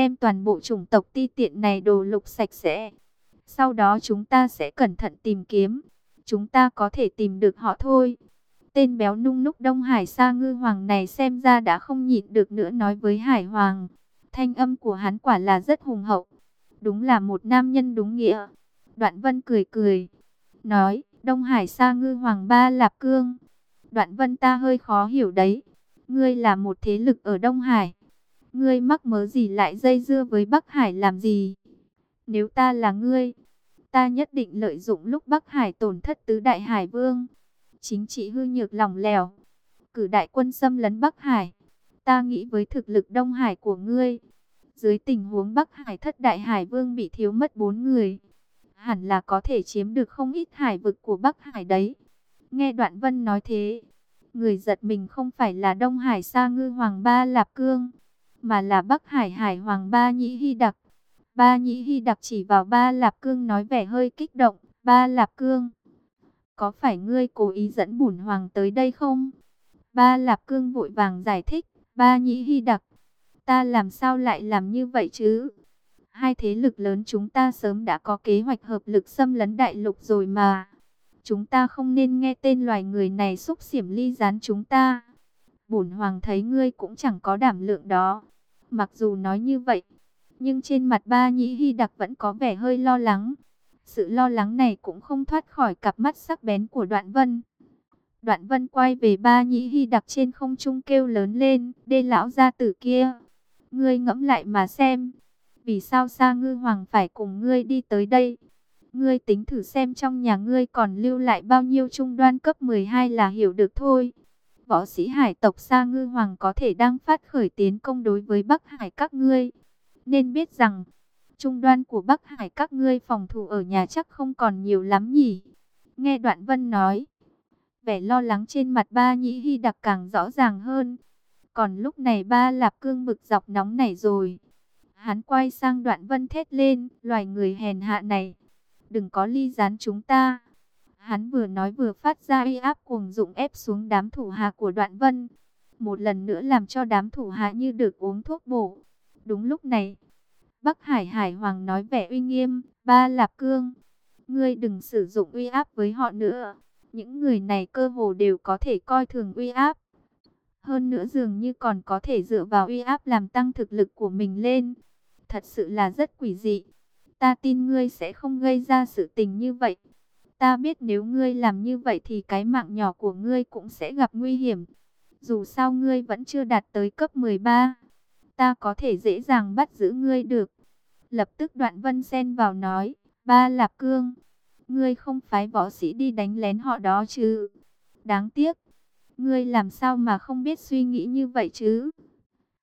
đem toàn bộ chủng tộc ti tiện này đồ lục sạch sẽ. Sau đó chúng ta sẽ cẩn thận tìm kiếm. Chúng ta có thể tìm được họ thôi. Tên béo nung núc Đông Hải Sa Ngư Hoàng này xem ra đã không nhịn được nữa nói với Hải Hoàng. Thanh âm của hắn quả là rất hùng hậu. Đúng là một nam nhân đúng nghĩa. Đoạn Vân cười cười. Nói, Đông Hải Sa Ngư Hoàng Ba Lạp Cương. Đoạn Vân ta hơi khó hiểu đấy. Ngươi là một thế lực ở Đông Hải. Ngươi mắc mớ gì lại dây dưa với Bắc Hải làm gì? Nếu ta là ngươi, ta nhất định lợi dụng lúc Bắc Hải tổn thất tứ đại hải vương. Chính trị hư nhược lòng lèo. Cử đại quân xâm lấn Bắc Hải. Ta nghĩ với thực lực Đông Hải của ngươi. Dưới tình huống Bắc Hải thất đại hải vương bị thiếu mất bốn người. Hẳn là có thể chiếm được không ít hải vực của Bắc Hải đấy. Nghe Đoạn Vân nói thế. Người giật mình không phải là Đông Hải Sa Ngư Hoàng Ba Lạp Cương. Mà là Bắc Hải Hải Hoàng Ba Nhĩ Hy Đặc. Ba Nhĩ Hy Đặc chỉ vào Ba Lạp Cương nói vẻ hơi kích động. Ba Lạp Cương có phải ngươi cố ý dẫn bổn hoàng tới đây không? Ba Lạp Cương vội vàng giải thích, ba nhĩ hy đặc. Ta làm sao lại làm như vậy chứ? Hai thế lực lớn chúng ta sớm đã có kế hoạch hợp lực xâm lấn đại lục rồi mà. Chúng ta không nên nghe tên loài người này xúc xiểm ly gián chúng ta. Bổn hoàng thấy ngươi cũng chẳng có đảm lượng đó. Mặc dù nói như vậy, nhưng trên mặt ba nhĩ hy đặc vẫn có vẻ hơi lo lắng. Sự lo lắng này cũng không thoát khỏi cặp mắt sắc bén của Đoạn Vân. Đoạn Vân quay về ba nhĩ hy đặc trên không trung kêu lớn lên, đê lão gia tử kia. Ngươi ngẫm lại mà xem, vì sao Sa Ngư Hoàng phải cùng ngươi đi tới đây? Ngươi tính thử xem trong nhà ngươi còn lưu lại bao nhiêu trung đoan cấp 12 là hiểu được thôi. Võ sĩ hải tộc Sa Ngư Hoàng có thể đang phát khởi tiến công đối với Bắc Hải các ngươi. Nên biết rằng, trung đoan của Bắc Hải các ngươi phòng thủ ở nhà chắc không còn nhiều lắm nhỉ. Nghe Đoạn Vân nói, vẻ lo lắng trên mặt ba nhĩ hy đặc càng rõ ràng hơn. Còn lúc này ba lạp cương bực dọc nóng nảy rồi. Hắn quay sang Đoạn Vân thét lên, loài người hèn hạ này. Đừng có ly gián chúng ta. Hắn vừa nói vừa phát ra uy áp cuồng dụng ép xuống đám thủ hạ của Đoạn Vân. Một lần nữa làm cho đám thủ hạ như được uống thuốc bổ. Đúng lúc này, Bắc Hải Hải Hoàng nói vẻ uy nghiêm, ba Lạp Cương, ngươi đừng sử dụng uy áp với họ nữa. Những người này cơ hồ đều có thể coi thường uy áp. Hơn nữa dường như còn có thể dựa vào uy áp làm tăng thực lực của mình lên. Thật sự là rất quỷ dị. Ta tin ngươi sẽ không gây ra sự tình như vậy. Ta biết nếu ngươi làm như vậy thì cái mạng nhỏ của ngươi cũng sẽ gặp nguy hiểm. Dù sao ngươi vẫn chưa đạt tới cấp 13 ta có thể dễ dàng bắt giữ ngươi được. Lập tức đoạn vân xen vào nói, ba lạp cương, ngươi không phái võ sĩ đi đánh lén họ đó chứ. Đáng tiếc, ngươi làm sao mà không biết suy nghĩ như vậy chứ.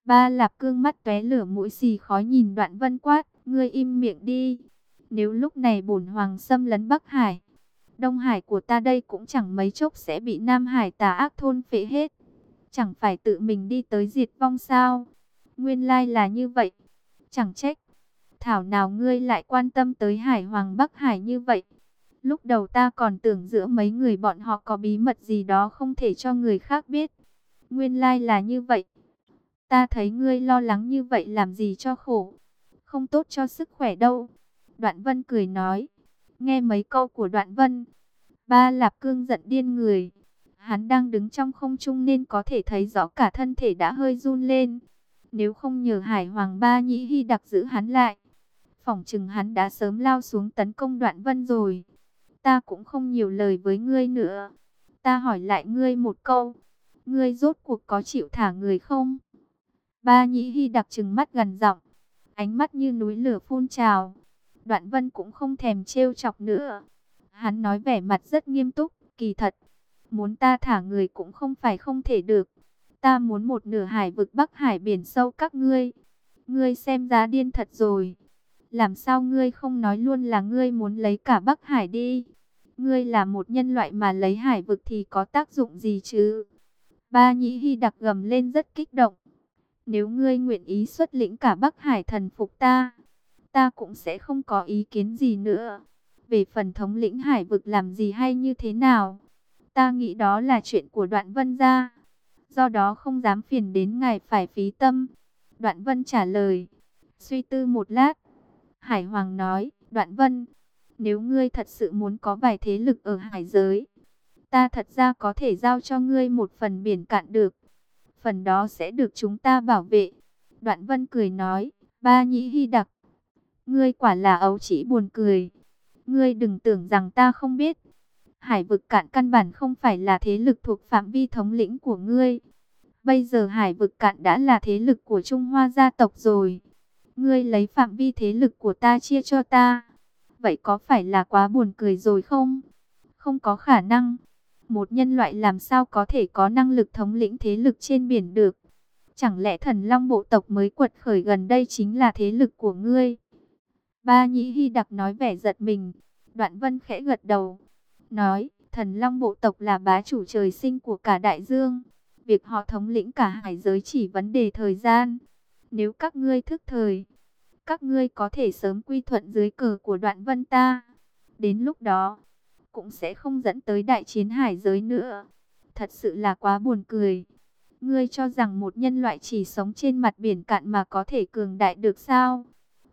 Ba lạp cương mắt tóe lửa mũi xì khói nhìn đoạn vân quát, ngươi im miệng đi. Nếu lúc này bổn hoàng xâm lấn Bắc Hải, Đông Hải của ta đây cũng chẳng mấy chốc sẽ bị Nam Hải tà ác thôn phệ hết. Chẳng phải tự mình đi tới diệt vong sao? Nguyên lai là như vậy. Chẳng trách. Thảo nào ngươi lại quan tâm tới Hải Hoàng Bắc Hải như vậy. Lúc đầu ta còn tưởng giữa mấy người bọn họ có bí mật gì đó không thể cho người khác biết. Nguyên lai là như vậy. Ta thấy ngươi lo lắng như vậy làm gì cho khổ. Không tốt cho sức khỏe đâu. Đoạn Vân cười nói. Nghe mấy câu của Đoạn Vân. Ba Lạp Cương giận điên người. Hắn đang đứng trong không trung nên có thể thấy rõ cả thân thể đã hơi run lên. Nếu không nhờ Hải Hoàng Ba Nhĩ Hy đặc giữ hắn lại, phỏng chừng hắn đã sớm lao xuống tấn công đoạn vân rồi. Ta cũng không nhiều lời với ngươi nữa. Ta hỏi lại ngươi một câu. Ngươi rốt cuộc có chịu thả người không? Ba Nhĩ Hy đặc trừng mắt gần giọng, ánh mắt như núi lửa phun trào. Đoạn vân cũng không thèm trêu chọc nữa. Hắn nói vẻ mặt rất nghiêm túc, kỳ thật. Muốn ta thả người cũng không phải không thể được. Ta muốn một nửa hải vực Bắc Hải biển sâu các ngươi. Ngươi xem giá điên thật rồi. Làm sao ngươi không nói luôn là ngươi muốn lấy cả Bắc Hải đi? Ngươi là một nhân loại mà lấy hải vực thì có tác dụng gì chứ? Ba Nhĩ Hy đặc gầm lên rất kích động. Nếu ngươi nguyện ý xuất lĩnh cả Bắc Hải thần phục ta, ta cũng sẽ không có ý kiến gì nữa. Về phần thống lĩnh hải vực làm gì hay như thế nào, ta nghĩ đó là chuyện của đoạn vân gia do đó không dám phiền đến ngài phải phí tâm. Đoạn Vân trả lời, Suy tư một lát, Hải Hoàng nói, Đoạn Vân, nếu ngươi thật sự muốn có vài thế lực ở hải giới, ta thật ra có thể giao cho ngươi một phần biển cạn được. Phần đó sẽ được chúng ta bảo vệ. Đoạn Vân cười nói, ba nhĩ hy đặc. Ngươi quả là ấu chỉ buồn cười. Ngươi đừng tưởng rằng ta không biết. Hải vực cạn căn bản không phải là thế lực thuộc phạm vi thống lĩnh của ngươi. Bây giờ hải vực cạn đã là thế lực của Trung Hoa gia tộc rồi. Ngươi lấy phạm vi thế lực của ta chia cho ta. Vậy có phải là quá buồn cười rồi không? Không có khả năng. Một nhân loại làm sao có thể có năng lực thống lĩnh thế lực trên biển được? Chẳng lẽ thần long bộ tộc mới quật khởi gần đây chính là thế lực của ngươi? Ba Nhĩ Hy Đặc nói vẻ giật mình. Đoạn Vân khẽ gật đầu. Nói, thần long bộ tộc là bá chủ trời sinh của cả đại dương. Việc họ thống lĩnh cả hải giới chỉ vấn đề thời gian. Nếu các ngươi thức thời, các ngươi có thể sớm quy thuận dưới cờ của đoạn vân ta. Đến lúc đó, cũng sẽ không dẫn tới đại chiến hải giới nữa. Thật sự là quá buồn cười. Ngươi cho rằng một nhân loại chỉ sống trên mặt biển cạn mà có thể cường đại được sao?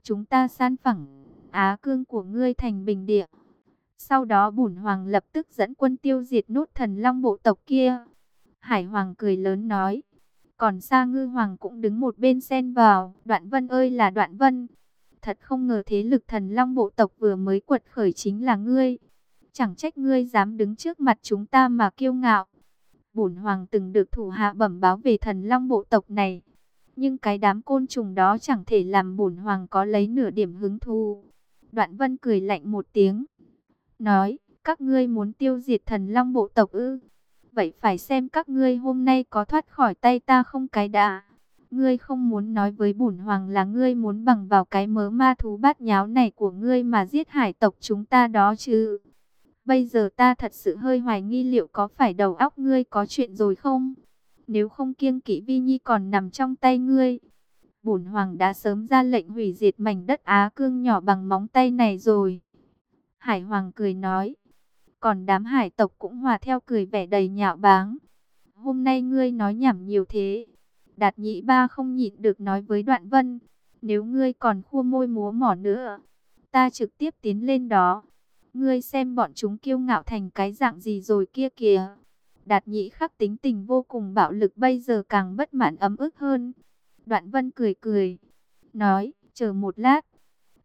Chúng ta san phẳng, Á cương của ngươi thành bình địa. Sau đó bùn hoàng lập tức dẫn quân tiêu diệt nốt thần long bộ tộc kia. Hải hoàng cười lớn nói. Còn Sa Ngư Hoàng cũng đứng một bên xen vào. Đoạn vân ơi là đoạn vân. Thật không ngờ thế lực thần long bộ tộc vừa mới quật khởi chính là ngươi. Chẳng trách ngươi dám đứng trước mặt chúng ta mà kiêu ngạo. Bổn hoàng từng được thủ hạ bẩm báo về thần long bộ tộc này. Nhưng cái đám côn trùng đó chẳng thể làm bổn hoàng có lấy nửa điểm hứng thú. Đoạn vân cười lạnh một tiếng. Nói, các ngươi muốn tiêu diệt thần long bộ tộc ư. Vậy phải xem các ngươi hôm nay có thoát khỏi tay ta không cái đã. Ngươi không muốn nói với bổn hoàng là ngươi muốn bằng vào cái mớ ma thú bát nháo này của ngươi mà giết hải tộc chúng ta đó chứ. Bây giờ ta thật sự hơi hoài nghi liệu có phải đầu óc ngươi có chuyện rồi không? Nếu không kiêng kỵ vi nhi còn nằm trong tay ngươi. Bổn hoàng đã sớm ra lệnh hủy diệt mảnh đất Á cương nhỏ bằng móng tay này rồi. Hải hoàng cười nói. Còn đám hải tộc cũng hòa theo cười vẻ đầy nhạo báng. Hôm nay ngươi nói nhảm nhiều thế. Đạt nhị ba không nhịn được nói với đoạn vân. Nếu ngươi còn khua môi múa mỏ nữa. Ta trực tiếp tiến lên đó. Ngươi xem bọn chúng kiêu ngạo thành cái dạng gì rồi kia kìa. Đạt nhĩ khắc tính tình vô cùng bạo lực bây giờ càng bất mãn ấm ức hơn. Đoạn vân cười cười. Nói, chờ một lát.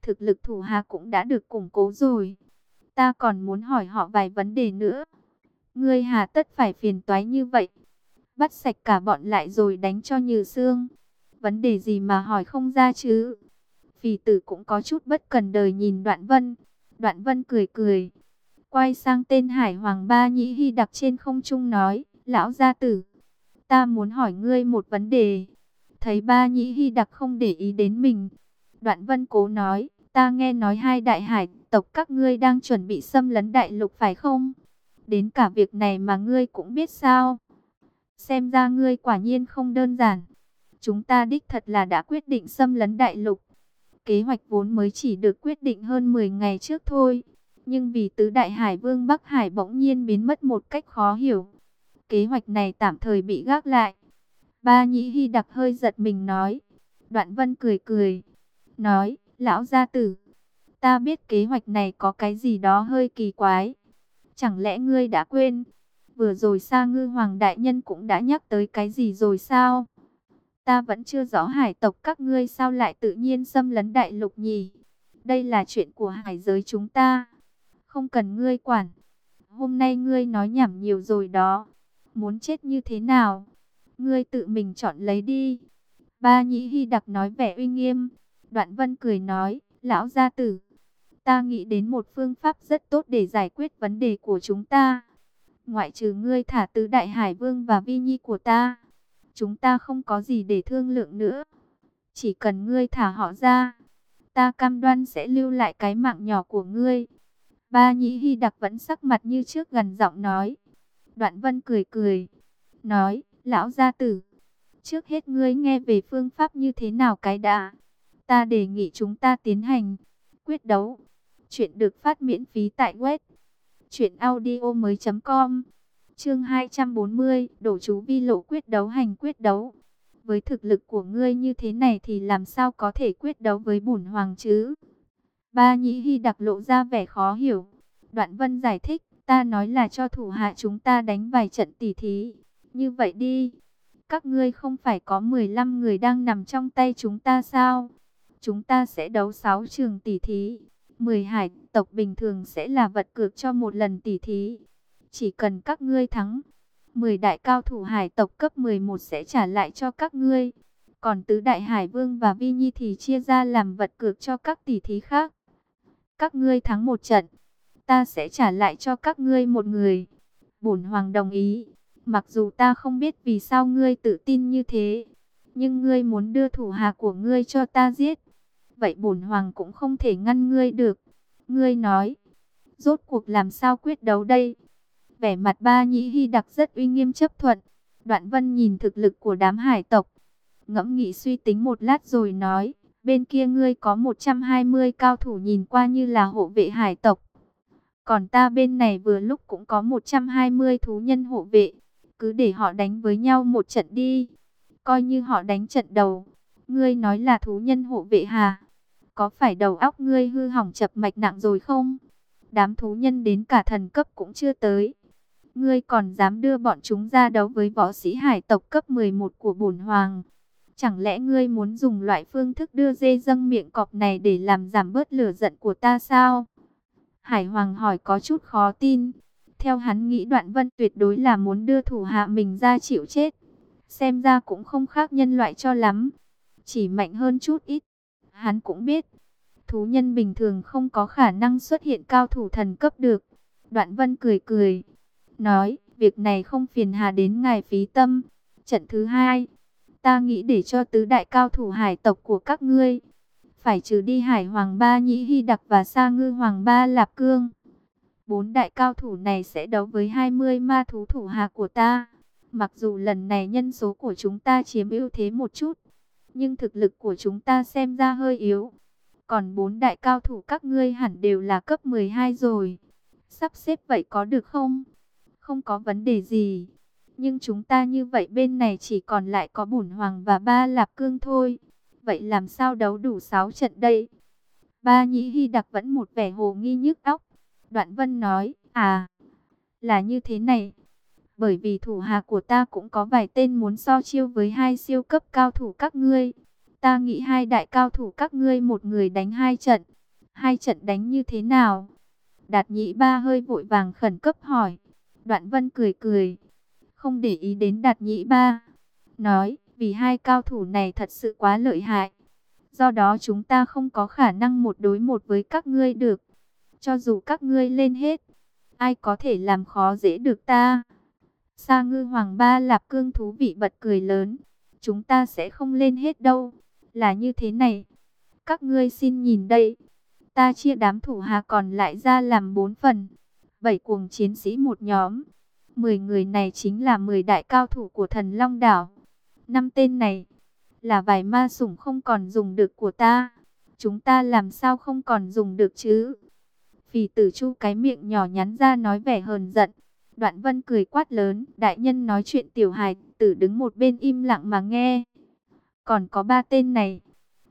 Thực lực thủ hạ cũng đã được củng cố rồi. Ta còn muốn hỏi họ vài vấn đề nữa. Ngươi hà tất phải phiền toái như vậy. Bắt sạch cả bọn lại rồi đánh cho như xương. Vấn đề gì mà hỏi không ra chứ? Phì tử cũng có chút bất cần đời nhìn đoạn vân. Đoạn vân cười cười. Quay sang tên Hải Hoàng Ba Nhĩ Hy đặc trên không trung nói. Lão gia tử. Ta muốn hỏi ngươi một vấn đề. Thấy Ba Nhĩ Hy đặc không để ý đến mình. Đoạn vân cố nói. Ta nghe nói hai đại hải tộc các ngươi đang chuẩn bị xâm lấn đại lục phải không? Đến cả việc này mà ngươi cũng biết sao? Xem ra ngươi quả nhiên không đơn giản. Chúng ta đích thật là đã quyết định xâm lấn đại lục. Kế hoạch vốn mới chỉ được quyết định hơn 10 ngày trước thôi. Nhưng vì tứ đại hải vương Bắc Hải bỗng nhiên biến mất một cách khó hiểu. Kế hoạch này tạm thời bị gác lại. Ba Nhĩ Hy đặc hơi giật mình nói. Đoạn Vân cười cười. Nói, lão gia tử. Ta biết kế hoạch này có cái gì đó hơi kỳ quái. Chẳng lẽ ngươi đã quên? Vừa rồi Sa Ngư Hoàng Đại Nhân cũng đã nhắc tới cái gì rồi sao? Ta vẫn chưa rõ hải tộc các ngươi sao lại tự nhiên xâm lấn đại lục nhỉ? Đây là chuyện của hải giới chúng ta. Không cần ngươi quản. Hôm nay ngươi nói nhảm nhiều rồi đó. Muốn chết như thế nào? Ngươi tự mình chọn lấy đi. Ba Nhĩ Hy đặc nói vẻ uy nghiêm. Đoạn Vân cười nói, lão gia tử. Ta nghĩ đến một phương pháp rất tốt để giải quyết vấn đề của chúng ta. Ngoại trừ ngươi thả tứ đại hải vương và vi nhi của ta. Chúng ta không có gì để thương lượng nữa. Chỉ cần ngươi thả họ ra. Ta cam đoan sẽ lưu lại cái mạng nhỏ của ngươi. Ba nhĩ hy đặc vẫn sắc mặt như trước gần giọng nói. Đoạn vân cười cười. Nói, lão gia tử. Trước hết ngươi nghe về phương pháp như thế nào cái đã. Ta đề nghị chúng ta tiến hành. Quyết đấu. Chuyện được phát miễn phí tại web Chuyện audio mới com Chương 240 Đổ chú vi lộ quyết đấu hành quyết đấu với thực lực của ngươi như thế này thì làm sao có thể quyết đấu với bổn hoàng chứ? Ba Nhĩ Hy đặc lộ ra vẻ khó hiểu. Đoạn Vân giải thích, ta nói là cho thủ hạ chúng ta đánh vài trận tỉ thí. Như vậy đi, các ngươi không phải có 15 người đang nằm trong tay chúng ta sao? Chúng ta sẽ đấu 6 trường tỉ thí. 10 hải tộc bình thường sẽ là vật cược cho một lần tỉ thí. Chỉ cần các ngươi thắng, 10 đại cao thủ hải tộc cấp 11 sẽ trả lại cho các ngươi. Còn tứ đại hải vương và vi nhi thì chia ra làm vật cược cho các tỷ thí khác. Các ngươi thắng một trận, ta sẽ trả lại cho các ngươi một người. Bổn hoàng đồng ý. Mặc dù ta không biết vì sao ngươi tự tin như thế, nhưng ngươi muốn đưa thủ hạ của ngươi cho ta giết. Vậy bổn hoàng cũng không thể ngăn ngươi được. Ngươi nói, rốt cuộc làm sao quyết đấu đây? Vẻ mặt ba nhĩ hy đặc rất uy nghiêm chấp thuận. Đoạn vân nhìn thực lực của đám hải tộc. Ngẫm nghĩ suy tính một lát rồi nói. Bên kia ngươi có 120 cao thủ nhìn qua như là hộ vệ hải tộc. Còn ta bên này vừa lúc cũng có 120 thú nhân hộ vệ. Cứ để họ đánh với nhau một trận đi. Coi như họ đánh trận đầu. Ngươi nói là thú nhân hộ vệ hà? Có phải đầu óc ngươi hư hỏng chập mạch nặng rồi không? Đám thú nhân đến cả thần cấp cũng chưa tới ngươi còn dám đưa bọn chúng ra đấu với võ sĩ hải tộc cấp 11 của bổn hoàng. Chẳng lẽ ngươi muốn dùng loại phương thức đưa dê dâng miệng cọp này để làm giảm bớt lửa giận của ta sao? Hải Hoàng hỏi có chút khó tin. Theo hắn nghĩ đoạn vân tuyệt đối là muốn đưa thủ hạ mình ra chịu chết. Xem ra cũng không khác nhân loại cho lắm. Chỉ mạnh hơn chút ít. Hắn cũng biết. Thú nhân bình thường không có khả năng xuất hiện cao thủ thần cấp được. Đoạn vân cười cười nói, việc này không phiền hà đến ngài phí tâm. Trận thứ hai, ta nghĩ để cho tứ đại cao thủ hải tộc của các ngươi, phải trừ đi hải hoàng ba nhĩ hy đặc và sa ngư hoàng ba lạp cương. Bốn đại cao thủ này sẽ đấu với 20 ma thú thủ hạ của ta. Mặc dù lần này nhân số của chúng ta chiếm ưu thế một chút, nhưng thực lực của chúng ta xem ra hơi yếu. Còn bốn đại cao thủ các ngươi hẳn đều là cấp 12 rồi. Sắp xếp vậy có được không? không có vấn đề gì. Nhưng chúng ta như vậy bên này chỉ còn lại có bổn hoàng và ba lạp cương thôi. Vậy làm sao đấu đủ 6 trận đây? Ba nhĩ hy đặc vẫn một vẻ hồ nghi nhức óc. Đoạn vân nói, à, là như thế này. Bởi vì thủ hạ của ta cũng có vài tên muốn so chiêu với hai siêu cấp cao thủ các ngươi. Ta nghĩ hai đại cao thủ các ngươi một người đánh hai trận. Hai trận đánh như thế nào? Đạt nhĩ ba hơi vội vàng khẩn cấp hỏi. Đoạn vân cười cười, không để ý đến đạt nhĩ ba. Nói, vì hai cao thủ này thật sự quá lợi hại. Do đó chúng ta không có khả năng một đối một với các ngươi được. Cho dù các ngươi lên hết, ai có thể làm khó dễ được ta. Sa ngư hoàng ba lạp cương thú vị bật cười lớn. Chúng ta sẽ không lên hết đâu. Là như thế này. Các ngươi xin nhìn đây. Ta chia đám thủ hà còn lại ra làm bốn phần bảy cuồng chiến sĩ một nhóm. Mười người này chính là mười đại cao thủ của thần Long Đảo. Năm tên này là vài ma sủng không còn dùng được của ta. Chúng ta làm sao không còn dùng được chứ? Phì tử chu cái miệng nhỏ nhắn ra nói vẻ hờn giận. Đoạn vân cười quát lớn. Đại nhân nói chuyện tiểu hài, tử đứng một bên im lặng mà nghe. Còn có ba tên này.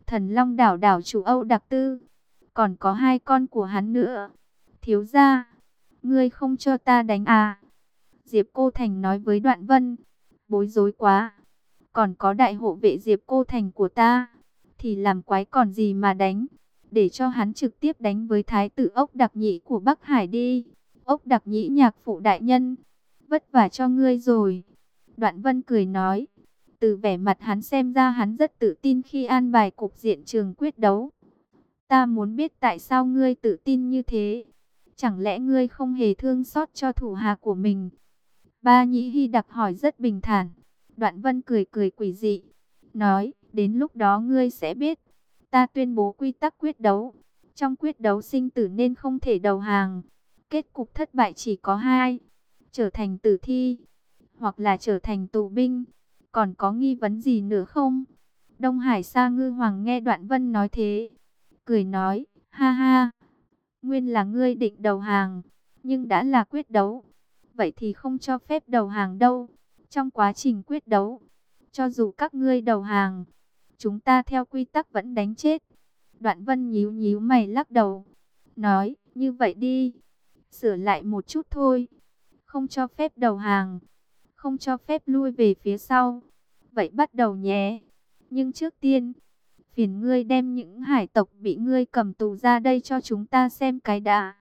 Thần Long Đảo đảo chủ Âu Đặc Tư. Còn có hai con của hắn nữa. Thiếu gia, ngươi không cho ta đánh à? Diệp Cô Thành nói với Đoạn Vân, bối rối quá. Còn có đại hộ vệ Diệp Cô Thành của ta, thì làm quái còn gì mà đánh. Để cho hắn trực tiếp đánh với thái tử ốc đặc nhĩ của Bắc Hải đi. Ốc đặc nhĩ nhạc phụ đại nhân, vất vả cho ngươi rồi. Đoạn Vân cười nói, từ vẻ mặt hắn xem ra hắn rất tự tin khi an bài cục diện trường quyết đấu. Ta muốn biết tại sao ngươi tự tin như thế. Chẳng lẽ ngươi không hề thương xót cho thủ hạ của mình? Ba Nhĩ Hy đặc hỏi rất bình thản. Đoạn vân cười cười quỷ dị. Nói, đến lúc đó ngươi sẽ biết. Ta tuyên bố quy tắc quyết đấu. Trong quyết đấu sinh tử nên không thể đầu hàng. Kết cục thất bại chỉ có hai. Trở thành tử thi. Hoặc là trở thành tù binh. Còn có nghi vấn gì nữa không? Đông Hải Sa Ngư Hoàng nghe Đoạn Vân nói thế. Cười nói, ha ha, Nguyên là ngươi định đầu hàng, nhưng đã là quyết đấu. Vậy thì không cho phép đầu hàng đâu. Trong quá trình quyết đấu, Cho dù các ngươi đầu hàng, chúng ta theo quy tắc vẫn đánh chết. Đoạn vân nhíu nhíu mày lắc đầu, nói, như vậy đi, sửa lại một chút thôi, không cho phép đầu hàng, không cho phép lui về phía sau. Vậy bắt đầu nhé, nhưng trước tiên, phiền ngươi đem những hải tộc bị ngươi cầm tù ra đây cho chúng ta xem cái đã.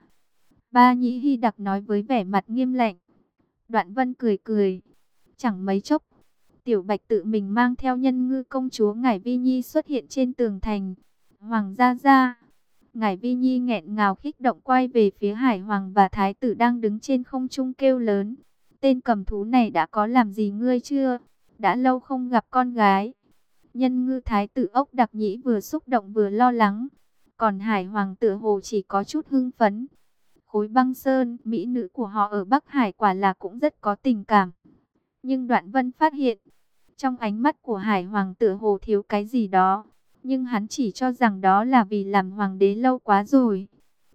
Ba Nhĩ Hy Đặc nói với vẻ mặt nghiêm lạnh. Đoạn Vân cười cười, chẳng mấy chốc, Tiểu Bạch tự mình mang theo nhân ngư công chúa Ngải Vi Nhi xuất hiện trên tường thành. Hoàng gia gia. Ngải Vi Nhi nghẹn ngào khích động quay về phía Hải Hoàng và Thái tử đang đứng trên không trung kêu lớn. Tên cầm thú này đã có làm gì ngươi chưa? Đã lâu không gặp con gái. Nhân ngư Thái tử ốc đặc nhĩ vừa xúc động vừa lo lắng. Còn Hải Hoàng tựa hồ chỉ có chút hưng phấn. Khối băng sơn, mỹ nữ của họ ở Bắc Hải quả là cũng rất có tình cảm. Nhưng Đoạn Vân phát hiện, trong ánh mắt của Hải Hoàng tựa hồ thiếu cái gì đó, nhưng hắn chỉ cho rằng đó là vì làm hoàng đế lâu quá rồi,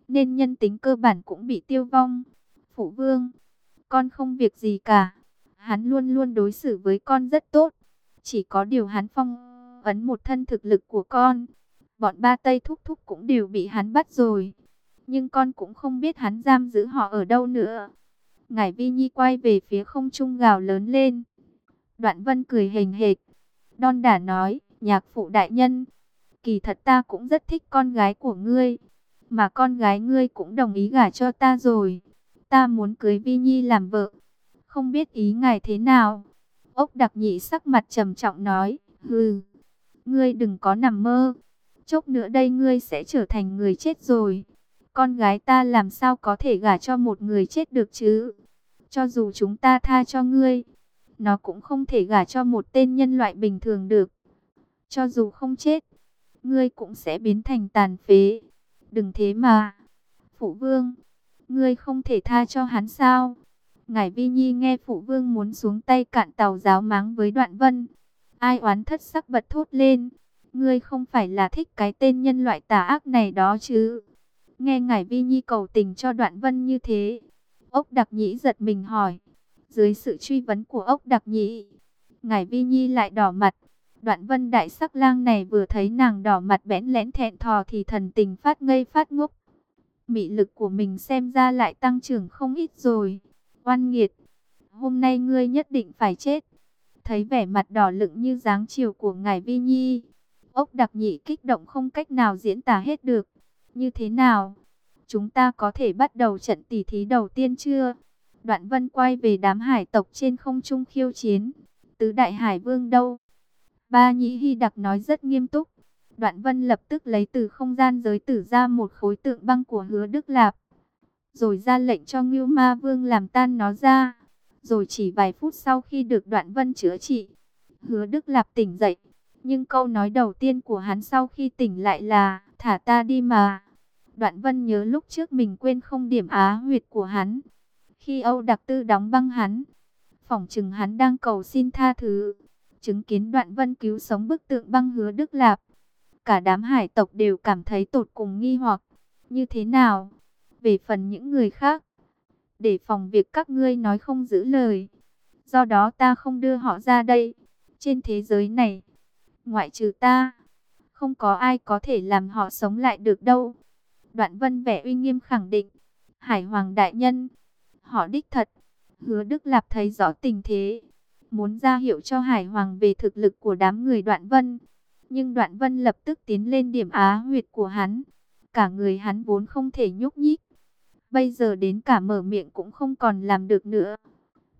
nên nhân tính cơ bản cũng bị tiêu vong. Phụ vương, con không việc gì cả, hắn luôn luôn đối xử với con rất tốt, chỉ có điều hắn phong ấn một thân thực lực của con. Bọn ba Tây Thúc Thúc cũng đều bị hắn bắt rồi, nhưng con cũng không biết hắn giam giữ họ ở đâu nữa. Ngải Vi Nhi quay về phía không trung gào lớn lên. Đoạn vân cười hình hệt. Đon đả nói, nhạc phụ đại nhân. Kỳ thật ta cũng rất thích con gái của ngươi. Mà con gái ngươi cũng đồng ý gả cho ta rồi. Ta muốn cưới Vi Nhi làm vợ. Không biết ý ngài thế nào. Ốc đặc nhị sắc mặt trầm trọng nói, hừ. Ngươi đừng có nằm mơ. Chốc nữa đây ngươi sẽ trở thành người chết rồi. Con gái ta làm sao có thể gả cho một người chết được chứ? Cho dù chúng ta tha cho ngươi, nó cũng không thể gả cho một tên nhân loại bình thường được. Cho dù không chết, ngươi cũng sẽ biến thành tàn phế. Đừng thế mà. Phụ vương, ngươi không thể tha cho hắn sao? Ngải Vi Nhi nghe phụ vương muốn xuống tay cạn tàu giáo máng với đoạn vân. Ai oán thất sắc bật thốt lên. Ngươi không phải là thích cái tên nhân loại tà ác này đó chứ? Nghe Ngải Vi Nhi cầu tình cho đoạn vân như thế. Ốc đặc nhĩ giật mình hỏi. Dưới sự truy vấn của ốc đặc nhĩ, Ngải Vi Nhi lại đỏ mặt. Đoạn vân đại sắc lang này vừa thấy nàng đỏ mặt bẽn lẽn thẹn thò thì thần tình phát ngây phát ngốc. Mị lực của mình xem ra lại tăng trưởng không ít rồi. Oan nghiệt, hôm nay ngươi nhất định phải chết. Thấy vẻ mặt đỏ lựng như dáng chiều của ngài Vi Nhi. Ốc đặc nhị kích động không cách nào diễn tả hết được. Như thế nào? Chúng ta có thể bắt đầu trận tỉ thí đầu tiên chưa? Đoạn vân quay về đám hải tộc trên không trung khiêu chiến. Tứ đại hải vương đâu? Ba nhĩ hy đặc nói rất nghiêm túc. Đoạn vân lập tức lấy từ không gian giới tử ra một khối tượng băng của hứa Đức Lạp. Rồi ra lệnh cho Ngưu Ma Vương làm tan nó ra. Rồi chỉ vài phút sau khi được đoạn vân chữa trị. Hứa Đức Lạp tỉnh dậy. Nhưng câu nói đầu tiên của hắn sau khi tỉnh lại là, thả ta đi mà. Đoạn vân nhớ lúc trước mình quên không điểm á huyệt của hắn. Khi Âu Đặc Tư đóng băng hắn, phỏng chừng hắn đang cầu xin tha thứ. Chứng kiến đoạn vân cứu sống bức tượng băng hứa Đức Lạp. Cả đám hải tộc đều cảm thấy tột cùng nghi hoặc. Như thế nào? Về phần những người khác. Để phòng việc các ngươi nói không giữ lời. Do đó ta không đưa họ ra đây. Trên thế giới này, ngoại trừ ta, không có ai có thể làm họ sống lại được đâu. Đoạn vân vẻ uy nghiêm khẳng định. Hải Hoàng Đại Nhân họ đích thật. Hứa Đức Lạp thấy rõ tình thế, muốn ra hiệu cho Hải Hoàng về thực lực của đám người Đoạn Vân. Nhưng Đoạn Vân lập tức tiến lên điểm á huyệt của hắn. Cả người hắn vốn không thể nhúc nhích. Bây giờ đến cả mở miệng cũng không còn làm được nữa.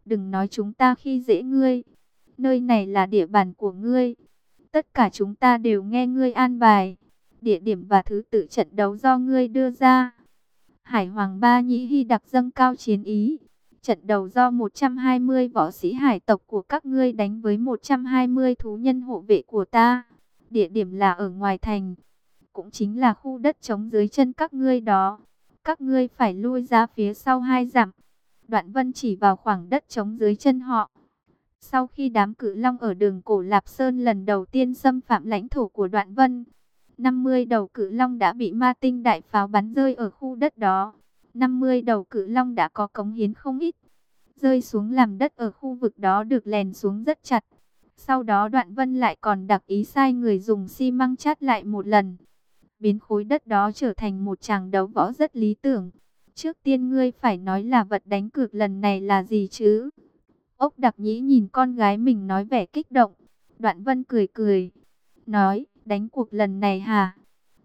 Đừng nói chúng ta khi dễ ngươi. Nơi này là địa bàn của ngươi. Tất cả chúng ta đều nghe ngươi an bài. Địa điểm và thứ tự trận đấu do ngươi đưa ra. Hải Hoàng Ba Nhĩ Hy đặc dâng cao chiến ý. Trận đầu do 120 võ sĩ hải tộc của các ngươi đánh với 120 thú nhân hộ vệ của ta. Địa điểm là ở ngoài thành. Cũng chính là khu đất trống dưới chân các ngươi đó. Các ngươi phải lui ra phía sau hai dặm. Đoạn vân chỉ vào khoảng đất trống dưới chân họ. Sau khi đám Cự long ở đường cổ Lạp Sơn lần đầu tiên xâm phạm lãnh thổ của đoạn vân, 50 đầu cự long đã bị ma tinh đại pháo bắn rơi ở khu đất đó. 50 đầu cự long đã có cống hiến không ít. Rơi xuống làm đất ở khu vực đó được lèn xuống rất chặt. Sau đó đoạn vân lại còn đặc ý sai người dùng xi măng chát lại một lần. Biến khối đất đó trở thành một tràng đấu võ rất lý tưởng. Trước tiên ngươi phải nói là vật đánh cược lần này là gì chứ? Ốc đặc nhĩ nhìn con gái mình nói vẻ kích động. Đoạn vân cười cười. Nói, đánh cuộc lần này hả?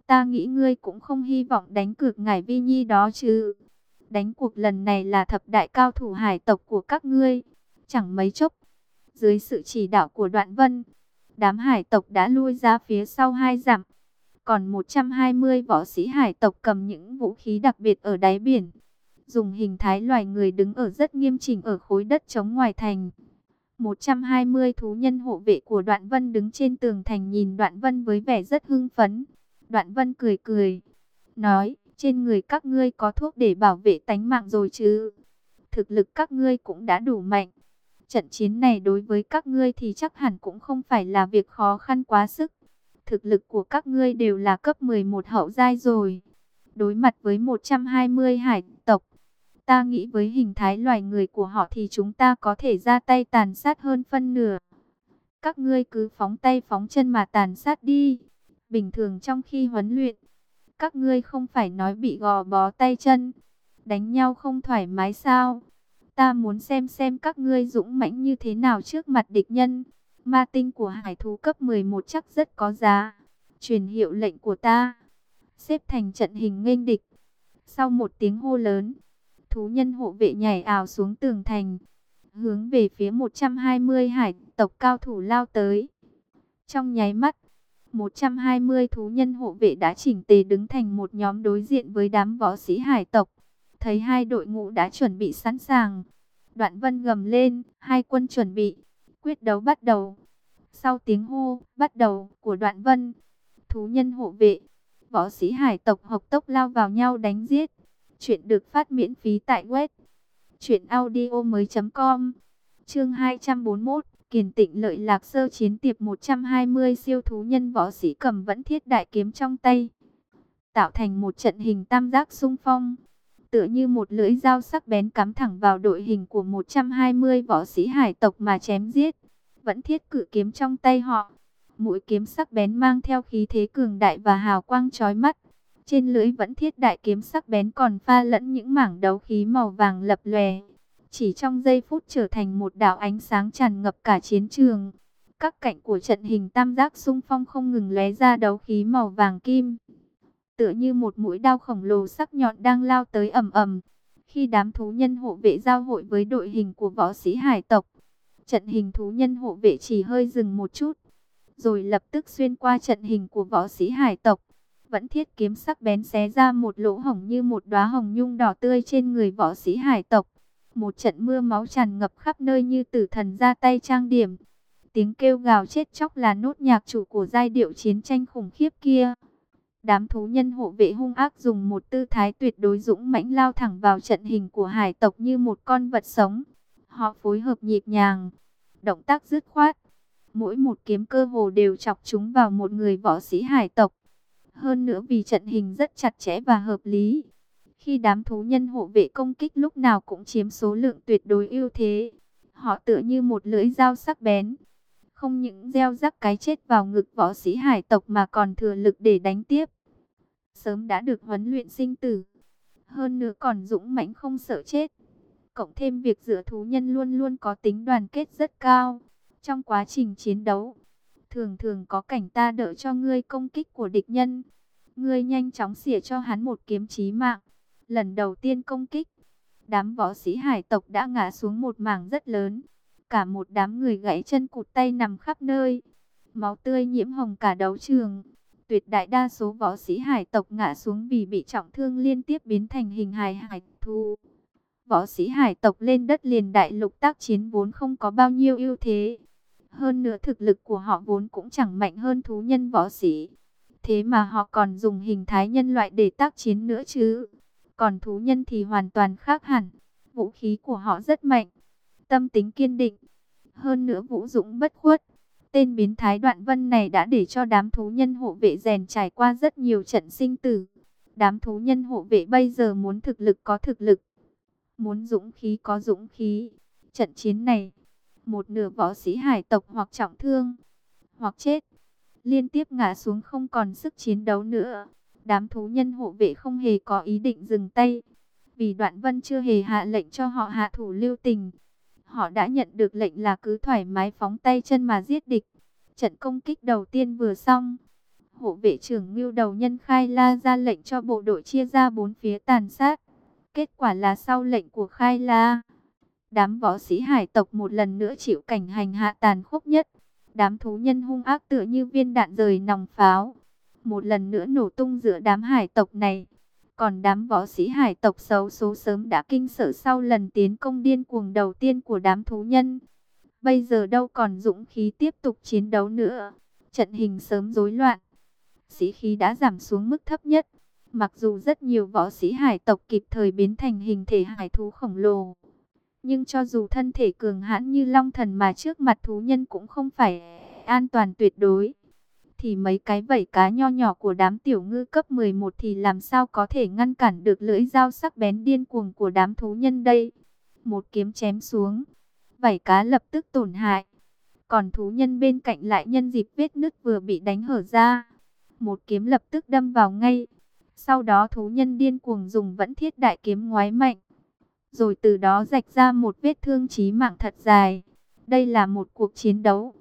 Ta nghĩ ngươi cũng không hy vọng đánh cược ngải vi nhi đó chứ. Đánh cuộc lần này là thập đại cao thủ hải tộc của các ngươi. Chẳng mấy chốc. Dưới sự chỉ đạo của đoạn vân, đám hải tộc đã lui ra phía sau hai dặm. Còn 120 võ sĩ hải tộc cầm những vũ khí đặc biệt ở đáy biển. Dùng hình thái loài người đứng ở rất nghiêm chỉnh ở khối đất trống ngoài thành. 120 thú nhân hộ vệ của Đoạn Vân đứng trên tường thành nhìn Đoạn Vân với vẻ rất hưng phấn. Đoạn Vân cười cười, nói, trên người các ngươi có thuốc để bảo vệ tánh mạng rồi chứ. Thực lực các ngươi cũng đã đủ mạnh. Trận chiến này đối với các ngươi thì chắc hẳn cũng không phải là việc khó khăn quá sức. Thực lực của các ngươi đều là cấp 11 hậu giai rồi. Đối mặt với 120 hải ta nghĩ với hình thái loài người của họ thì chúng ta có thể ra tay tàn sát hơn phân nửa. Các ngươi cứ phóng tay phóng chân mà tàn sát đi. Bình thường trong khi huấn luyện, các ngươi không phải nói bị gò bó tay chân, đánh nhau không thoải mái sao? Ta muốn xem xem các ngươi dũng mãnh như thế nào trước mặt địch nhân. Ma tinh của hải thú cấp 11 chắc rất có giá. Truyền hiệu lệnh của ta. Xếp thành trận hình nghênh địch. Sau một tiếng hô lớn, thú nhân hộ vệ nhảy ảo xuống tường thành. Hướng về phía 120 hải tộc cao thủ lao tới. Trong nháy mắt, 120 thú nhân hộ vệ đã chỉnh tề đứng thành một nhóm đối diện với đám võ sĩ hải tộc. Thấy hai đội ngũ đã chuẩn bị sẵn sàng. Đoạn vân gầm lên, hai quân chuẩn bị. Quyết đấu bắt đầu. Sau tiếng hô, bắt đầu của đoạn vân. Thú nhân hộ vệ, võ sĩ hải tộc học tốc lao vào nhau đánh giết. Chuyện được phát miễn phí tại web. Chuyện audio mới com. Chương 241. Kiền tịnh lợi lạc sơ chiến tiệp 120 siêu thú nhân võ sĩ cầm vẫn thiết đại kiếm trong tay. Tạo thành một trận hình tam giác sung phong tựa như một lưỡi dao sắc bén cắm thẳng vào đội hình của 120 võ sĩ hải tộc mà chém giết. Vẫn thiết cự kiếm trong tay họ. Mũi kiếm sắc bén mang theo khí thế cường đại và hào quang chói mắt. Trên lưỡi vẫn thiết đại kiếm sắc bén còn pha lẫn những mảng đấu khí màu vàng lập lòe. Chỉ trong giây phút trở thành một đạo ánh sáng tràn ngập cả chiến trường. Các cạnh của trận hình tam giác xung phong không ngừng lóe ra đấu khí màu vàng kim tựa như một mũi đao khổng lồ sắc nhọn đang lao tới ầm ầm. Khi đám thú nhân hộ vệ giao hội với đội hình của võ sĩ hải tộc, trận hình thú nhân hộ vệ chỉ hơi dừng một chút, rồi lập tức xuyên qua trận hình của võ sĩ hải tộc. Vẫn thiết kiếm sắc bén xé ra một lỗ hồng như một đóa hồng nhung đỏ tươi trên người võ sĩ hải tộc. Một trận mưa máu tràn ngập khắp nơi như tử thần ra tay trang điểm. Tiếng kêu gào chết chóc là nốt nhạc chủ của giai điệu chiến tranh khủng khiếp kia. Đám thú nhân hộ vệ hung ác dùng một tư thái tuyệt đối dũng mãnh lao thẳng vào trận hình của hải tộc như một con vật sống. Họ phối hợp nhịp nhàng, động tác dứt khoát. Mỗi một kiếm cơ hồ đều chọc chúng vào một người võ sĩ hải tộc. Hơn nữa vì trận hình rất chặt chẽ và hợp lý. Khi đám thú nhân hộ vệ công kích lúc nào cũng chiếm số lượng tuyệt đối ưu thế. Họ tựa như một lưỡi dao sắc bén không những gieo rắc cái chết vào ngực võ sĩ hải tộc mà còn thừa lực để đánh tiếp. Sớm đã được huấn luyện sinh tử, hơn nữa còn dũng mãnh không sợ chết. Cộng thêm việc giữa thú nhân luôn luôn có tính đoàn kết rất cao. Trong quá trình chiến đấu, thường thường có cảnh ta đỡ cho ngươi công kích của địch nhân. Ngươi nhanh chóng xỉa cho hắn một kiếm chí mạng. Lần đầu tiên công kích, đám võ sĩ hải tộc đã ngã xuống một mảng rất lớn. Cả một đám người gãy chân cụt tay nằm khắp nơi. Máu tươi nhiễm hồng cả đấu trường. Tuyệt đại đa số võ sĩ hải tộc ngã xuống vì bị trọng thương liên tiếp biến thành hình hài hải thu. Võ sĩ hải tộc lên đất liền đại lục tác chiến vốn không có bao nhiêu ưu thế. Hơn nữa thực lực của họ vốn cũng chẳng mạnh hơn thú nhân võ sĩ. Thế mà họ còn dùng hình thái nhân loại để tác chiến nữa chứ. Còn thú nhân thì hoàn toàn khác hẳn. Vũ khí của họ rất mạnh tâm tính kiên định. Hơn nữa Vũ Dũng bất khuất. Tên biến thái đoạn vân này đã để cho đám thú nhân hộ vệ rèn trải qua rất nhiều trận sinh tử. Đám thú nhân hộ vệ bây giờ muốn thực lực có thực lực. Muốn dũng khí có dũng khí. Trận chiến này, một nửa võ sĩ hải tộc hoặc trọng thương, hoặc chết, liên tiếp ngã xuống không còn sức chiến đấu nữa. Đám thú nhân hộ vệ không hề có ý định dừng tay, vì Đoạn Vân chưa hề hạ lệnh cho họ hạ thủ lưu tình. Họ đã nhận được lệnh là cứ thoải mái phóng tay chân mà giết địch. Trận công kích đầu tiên vừa xong, hộ vệ trưởng Ngưu Đầu Nhân Khai La ra lệnh cho bộ đội chia ra bốn phía tàn sát. Kết quả là sau lệnh của Khai La, đám võ sĩ hải tộc một lần nữa chịu cảnh hành hạ tàn khốc nhất. Đám thú nhân hung ác tựa như viên đạn rời nòng pháo, một lần nữa nổ tung giữa đám hải tộc này. Còn đám võ sĩ hải tộc xấu số sớm đã kinh sợ sau lần tiến công điên cuồng đầu tiên của đám thú nhân. Bây giờ đâu còn dũng khí tiếp tục chiến đấu nữa. Trận hình sớm rối loạn. Sĩ khí đã giảm xuống mức thấp nhất. Mặc dù rất nhiều võ sĩ hải tộc kịp thời biến thành hình thể hải thú khổng lồ. Nhưng cho dù thân thể cường hãn như long thần mà trước mặt thú nhân cũng không phải an toàn tuyệt đối thì mấy cái vảy cá nho nhỏ của đám tiểu ngư cấp 11 thì làm sao có thể ngăn cản được lưỡi dao sắc bén điên cuồng của đám thú nhân đây. Một kiếm chém xuống, vảy cá lập tức tổn hại. Còn thú nhân bên cạnh lại nhân dịp vết nứt vừa bị đánh hở ra. Một kiếm lập tức đâm vào ngay. Sau đó thú nhân điên cuồng dùng vẫn thiết đại kiếm ngoái mạnh. Rồi từ đó rạch ra một vết thương chí mạng thật dài. Đây là một cuộc chiến đấu.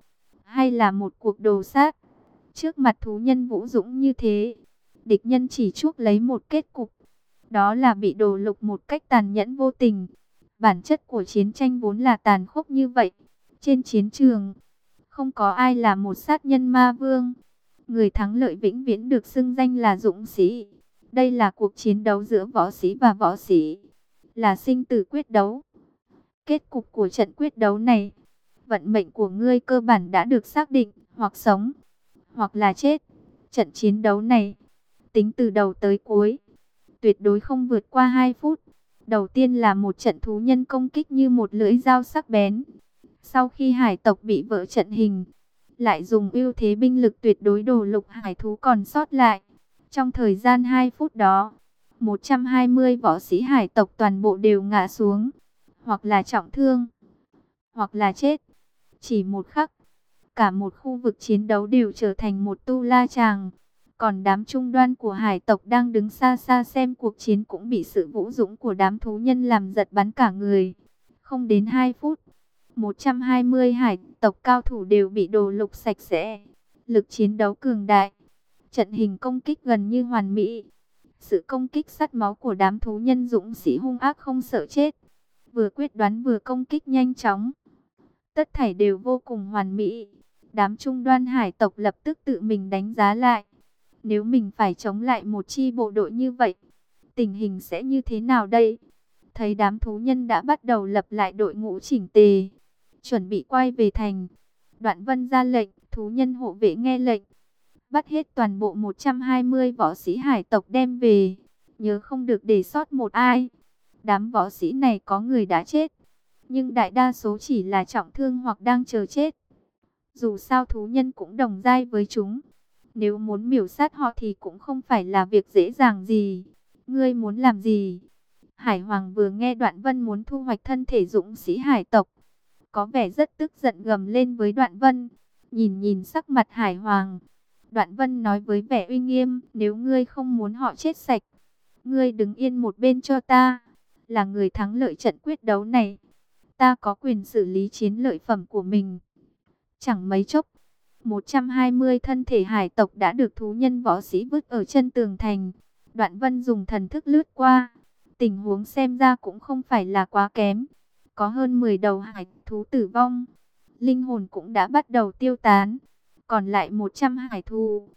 Hay là một cuộc đồ sát. Trước mặt thú nhân vũ dũng như thế, địch nhân chỉ chuốc lấy một kết cục. Đó là bị đồ lục một cách tàn nhẫn vô tình. Bản chất của chiến tranh vốn là tàn khốc như vậy. Trên chiến trường, không có ai là một sát nhân ma vương. Người thắng lợi vĩnh viễn được xưng danh là dũng sĩ. Đây là cuộc chiến đấu giữa võ sĩ và võ sĩ. Là sinh tử quyết đấu. Kết cục của trận quyết đấu này, vận mệnh của ngươi cơ bản đã được xác định, hoặc sống, hoặc là chết. Trận chiến đấu này, tính từ đầu tới cuối, tuyệt đối không vượt qua 2 phút. Đầu tiên là một trận thú nhân công kích như một lưỡi dao sắc bén. Sau khi hải tộc bị vỡ trận hình, lại dùng ưu thế binh lực tuyệt đối đổ lục hải thú còn sót lại. Trong thời gian 2 phút đó, 120 võ sĩ hải tộc toàn bộ đều ngã xuống, hoặc là trọng thương, hoặc là chết. Chỉ một khắc, Cả một khu vực chiến đấu đều trở thành một tu la tràng. Còn đám trung đoan của hải tộc đang đứng xa xa xem cuộc chiến cũng bị sự vũ dũng của đám thú nhân làm giật bắn cả người. Không đến 2 phút, 120 hải tộc cao thủ đều bị đồ lục sạch sẽ. Lực chiến đấu cường đại, trận hình công kích gần như hoàn mỹ. Sự công kích sắt máu của đám thú nhân dũng sĩ hung ác không sợ chết. Vừa quyết đoán vừa công kích nhanh chóng. Tất thảy đều vô cùng hoàn mỹ. Đám trung đoan hải tộc lập tức tự mình đánh giá lại. Nếu mình phải chống lại một chi bộ đội như vậy, tình hình sẽ như thế nào đây? Thấy đám thú nhân đã bắt đầu lập lại đội ngũ chỉnh tề, chuẩn bị quay về thành. Đoạn vân ra lệnh, thú nhân hộ vệ nghe lệnh. Bắt hết toàn bộ 120 võ sĩ hải tộc đem về. Nhớ không được để sót một ai. Đám võ sĩ này có người đã chết. Nhưng đại đa số chỉ là trọng thương hoặc đang chờ chết. Dù sao thú nhân cũng đồng giai với chúng. Nếu muốn miểu sát họ thì cũng không phải là việc dễ dàng gì. Ngươi muốn làm gì? Hải Hoàng vừa nghe Đoạn Vân muốn thu hoạch thân thể dũng sĩ hải tộc. Có vẻ rất tức giận gầm lên với Đoạn Vân. Nhìn nhìn sắc mặt Hải Hoàng. Đoạn Vân nói với vẻ uy nghiêm. Nếu ngươi không muốn họ chết sạch. Ngươi đứng yên một bên cho ta. Là người thắng lợi trận quyết đấu này. Ta có quyền xử lý chiến lợi phẩm của mình. Chẳng mấy chốc, 120 thân thể hải tộc đã được thú nhân võ sĩ vứt ở chân tường thành. Đoạn vân dùng thần thức lướt qua. Tình huống xem ra cũng không phải là quá kém. Có hơn 10 đầu hải thú tử vong. Linh hồn cũng đã bắt đầu tiêu tán. Còn lại 100 hải thú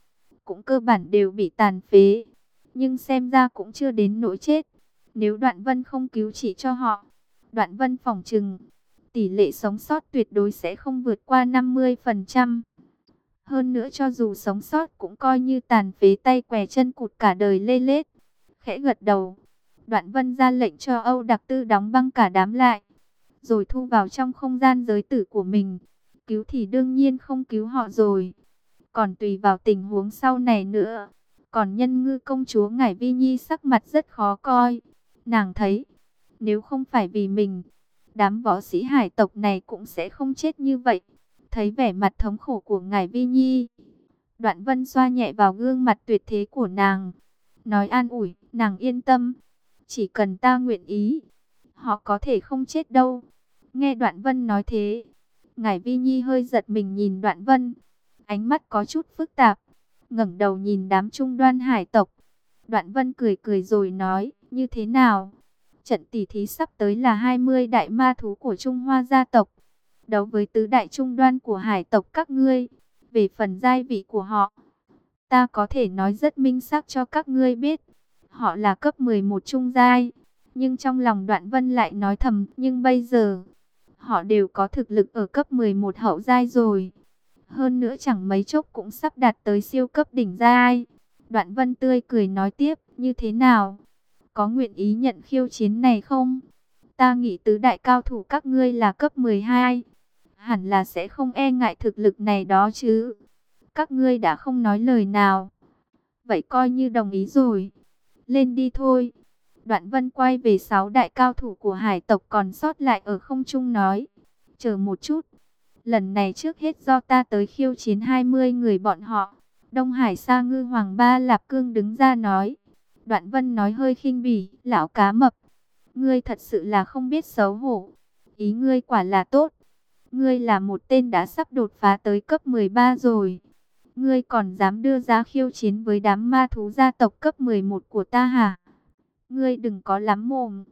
cũng cơ bản đều bị tàn phế. Nhưng xem ra cũng chưa đến nỗi chết. Nếu đoạn vân không cứu chỉ cho họ, đoạn vân phòng trừng tỷ lệ sống sót tuyệt đối sẽ không vượt qua 50%. Hơn nữa cho dù sống sót cũng coi như tàn phế tay què chân cụt cả đời lê lết. Khẽ gật đầu, đoạn vân ra lệnh cho Âu Đặc Tư đóng băng cả đám lại, rồi thu vào trong không gian giới tử của mình. Cứu thì đương nhiên không cứu họ rồi, còn tùy vào tình huống sau này nữa. Còn nhân ngư công chúa Ngải Vi Nhi sắc mặt rất khó coi. Nàng thấy, nếu không phải vì mình, đám võ sĩ hải tộc này cũng sẽ không chết như vậy. Thấy vẻ mặt thống khổ của ngài Vi Nhi, Đoạn Vân xoa nhẹ vào gương mặt tuyệt thế của nàng, nói an ủi, nàng yên tâm, chỉ cần ta nguyện ý, họ có thể không chết đâu. Nghe Đoạn Vân nói thế, ngài Vi Nhi hơi giật mình nhìn Đoạn Vân, ánh mắt có chút phức tạp, ngẩng đầu nhìn đám trung đoan hải tộc. Đoạn Vân cười cười rồi nói, như thế nào? Trận tỷ thí sắp tới là 20 đại ma thú của Trung Hoa gia tộc. Đấu với tứ đại trung đoan của hải tộc các ngươi. Về phần giai vị của họ, ta có thể nói rất minh xác cho các ngươi biết. Họ là cấp 11 trung giai. Nhưng trong lòng đoạn vân lại nói thầm, nhưng bây giờ, họ đều có thực lực ở cấp 11 hậu giai rồi. Hơn nữa chẳng mấy chốc cũng sắp đạt tới siêu cấp đỉnh giai. Đoạn vân tươi cười nói tiếp, như thế nào? có nguyện ý nhận khiêu chiến này không? Ta nghĩ tứ đại cao thủ các ngươi là cấp 12. Hẳn là sẽ không e ngại thực lực này đó chứ. Các ngươi đã không nói lời nào. Vậy coi như đồng ý rồi. Lên đi thôi. Đoạn vân quay về sáu đại cao thủ của hải tộc còn sót lại ở không trung nói. Chờ một chút. Lần này trước hết do ta tới khiêu chiến 20 người bọn họ. Đông Hải Sa Ngư Hoàng Ba Lạp Cương đứng ra nói. Đoạn vân nói hơi khinh bỉ, lão cá mập. Ngươi thật sự là không biết xấu hổ. Ý ngươi quả là tốt. Ngươi là một tên đã sắp đột phá tới cấp 13 rồi. Ngươi còn dám đưa ra khiêu chiến với đám ma thú gia tộc cấp 11 của ta hả? Ngươi đừng có lắm mồm.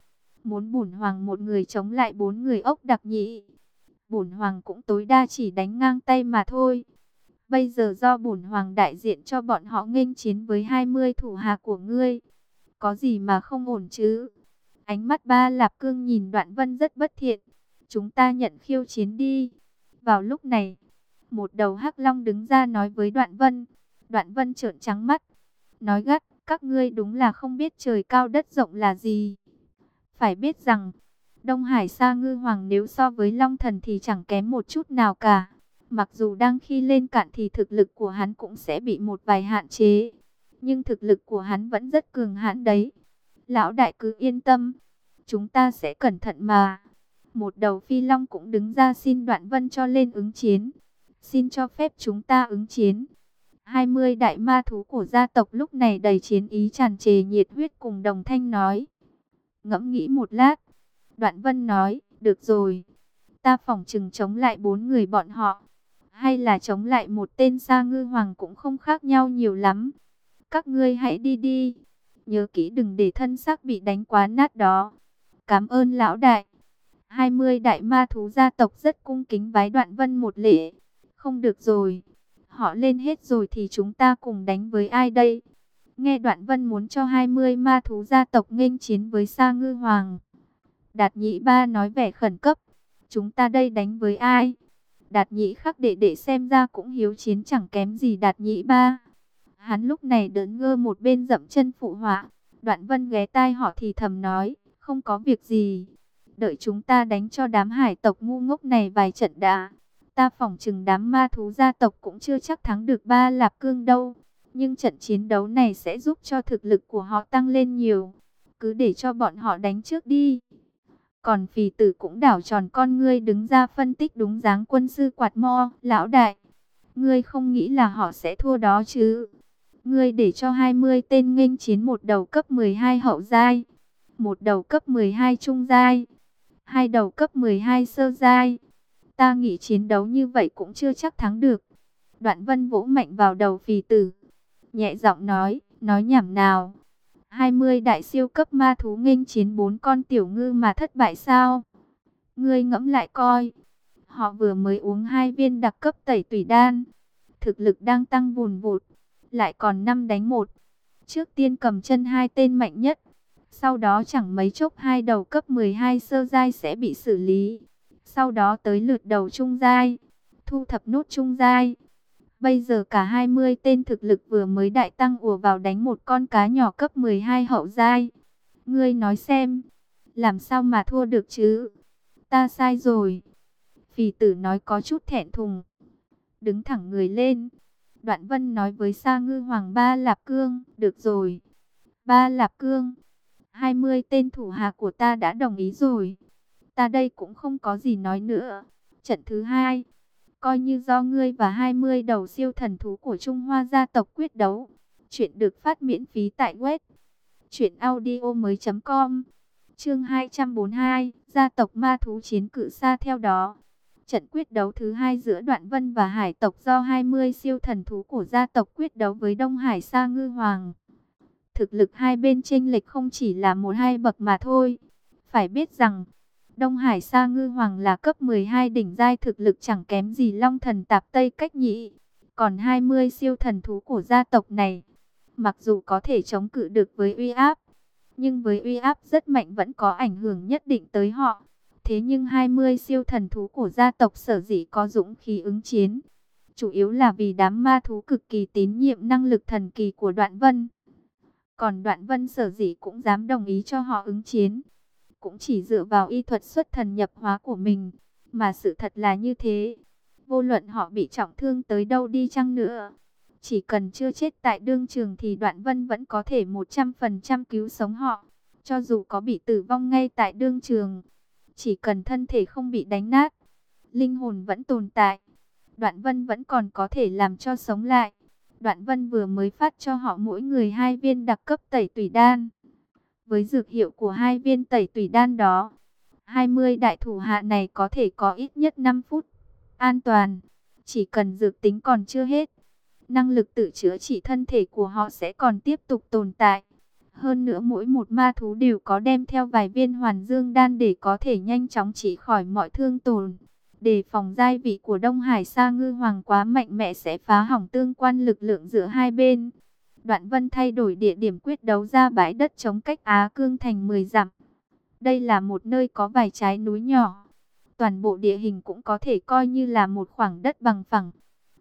Muốn bổn hoàng một người chống lại bốn người ốc đặc nhị. Bổn hoàng cũng tối đa chỉ đánh ngang tay mà thôi. Bây giờ do bổn hoàng đại diện cho bọn họ nghênh chiến với 20 thủ hạ của ngươi. Có gì mà không ổn chứ? Ánh mắt ba lạp cương nhìn đoạn vân rất bất thiện. Chúng ta nhận khiêu chiến đi. Vào lúc này, một đầu hắc long đứng ra nói với đoạn vân. Đoạn vân trợn trắng mắt. Nói gắt, các ngươi đúng là không biết trời cao đất rộng là gì. Phải biết rằng, Đông Hải Sa Ngư Hoàng nếu so với Long Thần thì chẳng kém một chút nào cả. Mặc dù đang khi lên cạn thì thực lực của hắn cũng sẽ bị một vài hạn chế. Nhưng thực lực của hắn vẫn rất cường hãn đấy. Lão đại cứ yên tâm. Chúng ta sẽ cẩn thận mà. Một đầu phi long cũng đứng ra xin đoạn vân cho lên ứng chiến. Xin cho phép chúng ta ứng chiến. 20 đại ma thú của gia tộc lúc này đầy chiến ý tràn trề nhiệt huyết cùng đồng thanh nói. Ngẫm nghĩ một lát. Đoạn vân nói, được rồi. Ta phỏng chừng chống lại bốn người bọn họ hay là chống lại một tên sa ngư hoàng cũng không khác nhau nhiều lắm. Các ngươi hãy đi đi, nhớ kỹ đừng để thân xác bị đánh quá nát đó. Cảm ơn lão đại. 20 đại ma thú gia tộc rất cung kính bái đoạn vân một lễ. Không được rồi, họ lên hết rồi thì chúng ta cùng đánh với ai đây? Nghe đoạn vân muốn cho 20 ma thú gia tộc nghênh chiến với sa ngư hoàng. Đạt nhị ba nói vẻ khẩn cấp. Chúng ta đây đánh với ai? Đạt nhị khắc đệ đệ xem ra cũng hiếu chiến chẳng kém gì đạt nhị ba. Hắn lúc này đớn ngơ một bên dậm chân phụ họa. Đoạn vân ghé tai họ thì thầm nói, không có việc gì. Đợi chúng ta đánh cho đám hải tộc ngu ngốc này vài trận đã. Ta phỏng chừng đám ma thú gia tộc cũng chưa chắc thắng được ba lạp cương đâu. Nhưng trận chiến đấu này sẽ giúp cho thực lực của họ tăng lên nhiều. Cứ để cho bọn họ đánh trước đi. Còn phì tử cũng đảo tròn con ngươi đứng ra phân tích đúng dáng quân sư quạt mo, lão đại. Ngươi không nghĩ là họ sẽ thua đó chứ. Ngươi để cho 20 tên nghênh chiến một đầu cấp 12 hậu giai, một đầu cấp 12 trung giai, hai đầu cấp 12 sơ giai. Ta nghĩ chiến đấu như vậy cũng chưa chắc thắng được. Đoạn vân vỗ mạnh vào đầu phì tử. Nhẹ giọng nói, nói nhảm nào. 20 đại siêu cấp ma thú nghênh chiến bốn con tiểu ngư mà thất bại sao? Ngươi ngẫm lại coi. Họ vừa mới uống hai viên đặc cấp tẩy tủy đan. Thực lực đang tăng vùn vụt. Lại còn năm đánh một. Trước tiên cầm chân hai tên mạnh nhất. Sau đó chẳng mấy chốc hai đầu cấp 12 sơ giai sẽ bị xử lý. Sau đó tới lượt đầu trung giai. Thu thập nốt trung giai. Bây giờ cả 20 tên thực lực vừa mới đại tăng ùa vào đánh một con cá nhỏ cấp 12 hậu giai. Ngươi nói xem, làm sao mà thua được chứ? Ta sai rồi. Phì tử nói có chút thẹn thùng. Đứng thẳng người lên. Đoạn vân nói với Sa Ngư Hoàng Ba Lạp Cương, được rồi. Ba Lạp Cương, 20 tên thủ hạ của ta đã đồng ý rồi ta đây cũng không có gì nói nữa. Trận thứ hai, coi như do ngươi và 20 đầu siêu thần thú của Trung Hoa gia tộc quyết đấu. Chuyện được phát miễn phí tại web truyệnaudiomoi.com. Chương 242, gia tộc ma thú chiến cự xa theo đó. Trận quyết đấu thứ hai giữa Đoạn Vân và Hải tộc do 20 siêu thần thú của gia tộc quyết đấu với Đông Hải Sa Ngư Hoàng. Thực lực hai bên chênh lệch không chỉ là một hai bậc mà thôi. Phải biết rằng, Đông Hải Sa Ngư Hoàng là cấp 12 đỉnh giai thực lực chẳng kém gì Long Thần Tạp Tây Cách Nhị. Còn 20 siêu thần thú của gia tộc này, mặc dù có thể chống cự được với uy áp, nhưng với uy áp rất mạnh vẫn có ảnh hưởng nhất định tới họ. Thế nhưng 20 siêu thần thú của gia tộc sở dĩ có dũng khí ứng chiến, chủ yếu là vì đám ma thú cực kỳ tín nhiệm năng lực thần kỳ của Đoạn Vân. Còn Đoạn Vân sở dĩ cũng dám đồng ý cho họ ứng chiến, cũng chỉ dựa vào y thuật xuất thần nhập hóa của mình, mà sự thật là như thế. Vô luận họ bị trọng thương tới đâu đi chăng nữa, chỉ cần chưa chết tại đương trường thì Đoạn Vân vẫn có thể 100% cứu sống họ, cho dù có bị tử vong ngay tại đương trường. Chỉ cần thân thể không bị đánh nát, linh hồn vẫn tồn tại, Đoạn Vân vẫn còn có thể làm cho sống lại. Đoạn Vân vừa mới phát cho họ mỗi người hai viên đặc cấp tẩy tủy đan. Với dược hiệu của hai viên tẩy tủy đan đó, 20 đại thủ hạ này có thể có ít nhất 5 phút. An toàn, chỉ cần dược tính còn chưa hết, năng lực tự chữa trị thân thể của họ sẽ còn tiếp tục tồn tại. Hơn nữa mỗi một ma thú đều có đem theo vài viên hoàn dương đan để có thể nhanh chóng trị khỏi mọi thương tổn. Đề phòng giai vị của Đông Hải Sa Ngư Hoàng quá mạnh mẽ sẽ phá hỏng tương quan lực lượng giữa hai bên. Đoạn Vân thay đổi địa điểm quyết đấu ra bãi đất chống cách Á Cương thành 10 dặm. Đây là một nơi có vài trái núi nhỏ. Toàn bộ địa hình cũng có thể coi như là một khoảng đất bằng phẳng.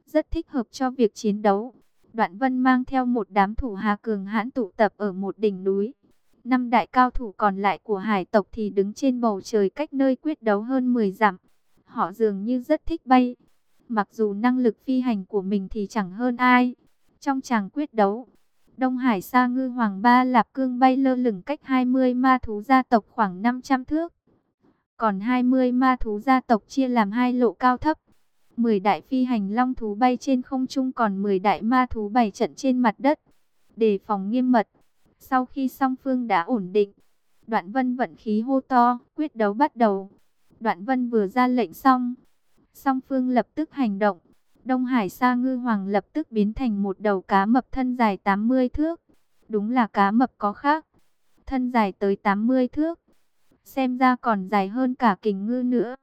Rất thích hợp cho việc chiến đấu. Đoạn Vân mang theo một đám thủ hạ cường hãn tụ tập ở một đỉnh núi. Năm đại cao thủ còn lại của hải tộc thì đứng trên bầu trời cách nơi quyết đấu hơn 10 dặm. Họ dường như rất thích bay. Mặc dù năng lực phi hành của mình thì chẳng hơn ai. Trong chàng quyết đấu, Đông Hải Sa Ngư Hoàng Ba Lạp Cương bay lơ lửng cách 20 ma thú gia tộc khoảng 500 thước. Còn 20 ma thú gia tộc chia làm hai lộ cao thấp. 10 đại phi hành long thú bay trên không trung còn 10 đại ma thú bày trận trên mặt đất. Đề phòng nghiêm mật. Sau khi song phương đã ổn định, Đoạn Vân vận khí hô to, quyết đấu bắt đầu. Đoạn Vân vừa ra lệnh xong, song phương lập tức hành động. Đông Hải Sa Ngư Hoàng lập tức biến thành một đầu cá mập thân dài 80 thước. Đúng là cá mập có khác. Thân dài tới 80 thước. Xem ra còn dài hơn cả kình ngư nữa.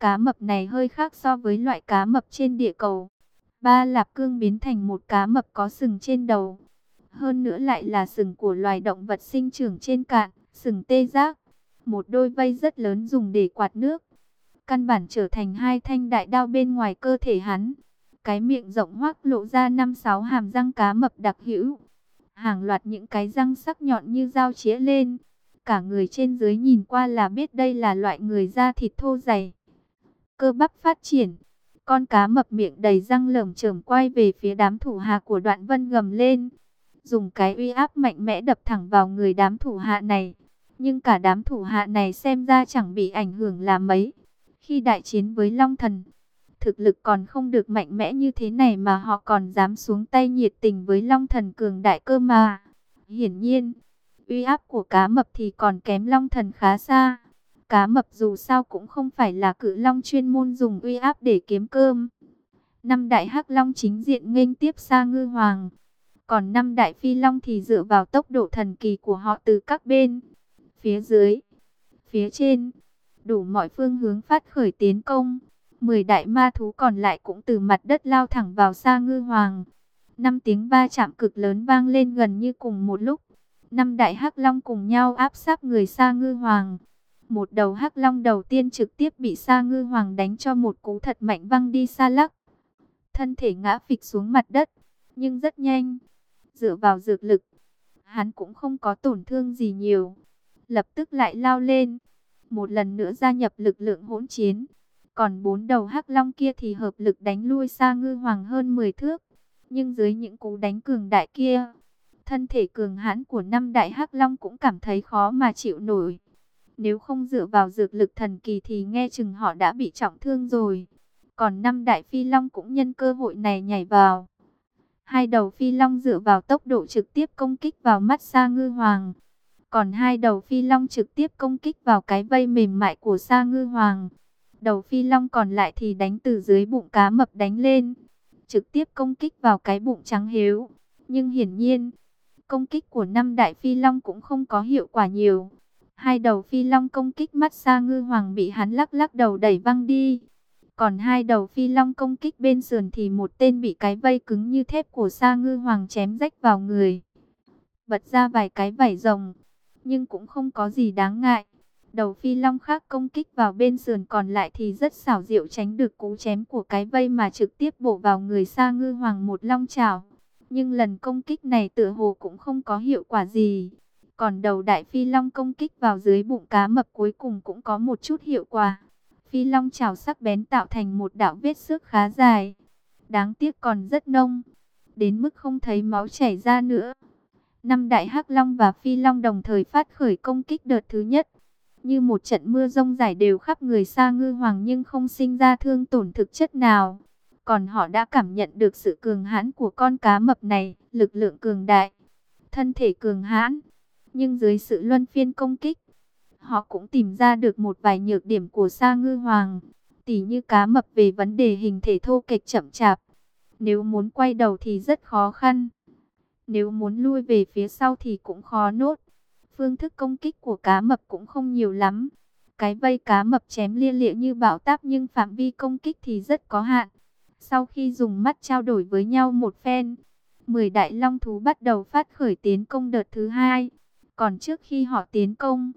Cá mập này hơi khác so với loại cá mập trên địa cầu. Ba lạp cương biến thành một cá mập có sừng trên đầu. Hơn nữa lại là sừng của loài động vật sinh trưởng trên cạn, sừng tê giác. Một đôi vây rất lớn dùng để quạt nước căn bản trở thành hai thanh đại đao bên ngoài cơ thể hắn. Cái miệng rộng hoác lộ ra năm sáu hàm răng cá mập đặc hữu. Hàng loạt những cái răng sắc nhọn như dao chĩa lên. Cả người trên dưới nhìn qua là biết đây là loại người da thịt thô dày. Cơ bắp phát triển. Con cá mập miệng đầy răng lởm chởm quay về phía đám thủ hạ của đoạn vân gầm lên. Dùng cái uy áp mạnh mẽ đập thẳng vào người đám thủ hạ này. Nhưng cả đám thủ hạ này xem ra chẳng bị ảnh hưởng là mấy khi đại chiến với Long Thần, thực lực còn không được mạnh mẽ như thế này mà họ còn dám xuống tay nhiệt tình với Long Thần cường đại cơ mà. Hiển nhiên, uy áp của cá mập thì còn kém Long Thần khá xa. Cá mập dù sao cũng không phải là cự long chuyên môn dùng uy áp để kiếm cơm. Năm đại hắc long chính diện nghênh tiếp xa ngư hoàng. Còn năm đại phi long thì dựa vào tốc độ thần kỳ của họ từ các bên. Phía dưới, phía trên, đủ mọi phương hướng phát khởi tiến công. Mười đại ma thú còn lại cũng từ mặt đất lao thẳng vào xa ngư hoàng. Năm tiếng va chạm cực lớn vang lên gần như cùng một lúc. Năm đại hắc long cùng nhau áp sát người xa ngư hoàng. Một đầu hắc long đầu tiên trực tiếp bị xa ngư hoàng đánh cho một cú thật mạnh văng đi xa lắc. Thân thể ngã phịch xuống mặt đất, nhưng rất nhanh. Dựa vào dược lực, hắn cũng không có tổn thương gì nhiều. Lập tức lại lao lên một lần nữa gia nhập lực lượng hỗn chiến. Còn bốn đầu hắc long kia thì hợp lực đánh lui xa ngư hoàng hơn 10 thước. Nhưng dưới những cú đánh cường đại kia, thân thể cường hãn của năm đại hắc long cũng cảm thấy khó mà chịu nổi. Nếu không dựa vào dược lực thần kỳ thì nghe chừng họ đã bị trọng thương rồi. Còn năm đại phi long cũng nhân cơ hội này nhảy vào. Hai đầu phi long dựa vào tốc độ trực tiếp công kích vào mắt Sa Ngư Hoàng. Còn hai đầu phi long trực tiếp công kích vào cái vây mềm mại của Sa Ngư Hoàng. Đầu phi long còn lại thì đánh từ dưới bụng cá mập đánh lên. Trực tiếp công kích vào cái bụng trắng hiếu. Nhưng hiển nhiên, công kích của năm đại phi long cũng không có hiệu quả nhiều. Hai đầu phi long công kích mắt Sa Ngư Hoàng bị hắn lắc lắc đầu đẩy văng đi. Còn hai đầu phi long công kích bên sườn thì một tên bị cái vây cứng như thép của Sa Ngư Hoàng chém rách vào người. Bật ra vài cái vảy rồng, nhưng cũng không có gì đáng ngại. Đầu phi long khác công kích vào bên sườn còn lại thì rất xảo diệu tránh được cú chém của cái vây mà trực tiếp bổ vào người Sa Ngư Hoàng một long chảo. Nhưng lần công kích này tựa hồ cũng không có hiệu quả gì. Còn đầu đại phi long công kích vào dưới bụng cá mập cuối cùng cũng có một chút hiệu quả. Phi long chảo sắc bén tạo thành một đạo vết xước khá dài. Đáng tiếc còn rất nông. Đến mức không thấy máu chảy ra nữa. Năm đại hắc long và phi long đồng thời phát khởi công kích đợt thứ nhất. Như một trận mưa rông rải đều khắp người sa ngư hoàng nhưng không sinh ra thương tổn thực chất nào. Còn họ đã cảm nhận được sự cường hãn của con cá mập này, lực lượng cường đại, thân thể cường hãn. Nhưng dưới sự luân phiên công kích, họ cũng tìm ra được một vài nhược điểm của Sa Ngư Hoàng, tỉ như cá mập về vấn đề hình thể thô kệch chậm chạp. Nếu muốn quay đầu thì rất khó khăn. Nếu muốn lui về phía sau thì cũng khó nốt. Phương thức công kích của cá mập cũng không nhiều lắm. Cái vây cá mập chém lia lịa như bão táp nhưng phạm vi công kích thì rất có hạn. Sau khi dùng mắt trao đổi với nhau một phen, 10 đại long thú bắt đầu phát khởi tiến công đợt thứ hai. Còn trước khi họ tiến công,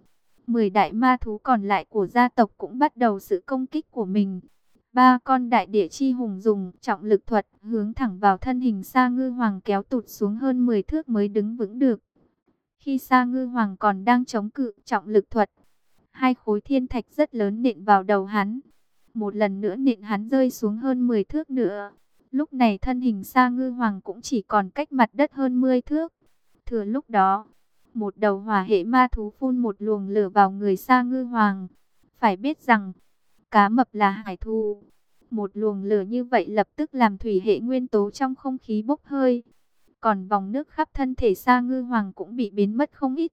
10 đại ma thú còn lại của gia tộc cũng bắt đầu sự công kích của mình. Ba con đại địa chi hùng dùng trọng lực thuật hướng thẳng vào thân hình Sa Ngư Hoàng kéo tụt xuống hơn 10 thước mới đứng vững được. Khi Sa Ngư Hoàng còn đang chống cự trọng lực thuật, hai khối thiên thạch rất lớn nện vào đầu hắn. Một lần nữa nện hắn rơi xuống hơn 10 thước nữa. Lúc này thân hình Sa Ngư Hoàng cũng chỉ còn cách mặt đất hơn 10 thước. Thừa lúc đó, một đầu hỏa hệ ma thú phun một luồng lửa vào người Sa Ngư Hoàng. Phải biết rằng, cá mập là hải thú. Một luồng lửa như vậy lập tức làm thủy hệ nguyên tố trong không khí bốc hơi. Còn vòng nước khắp thân thể Sa Ngư Hoàng cũng bị biến mất không ít.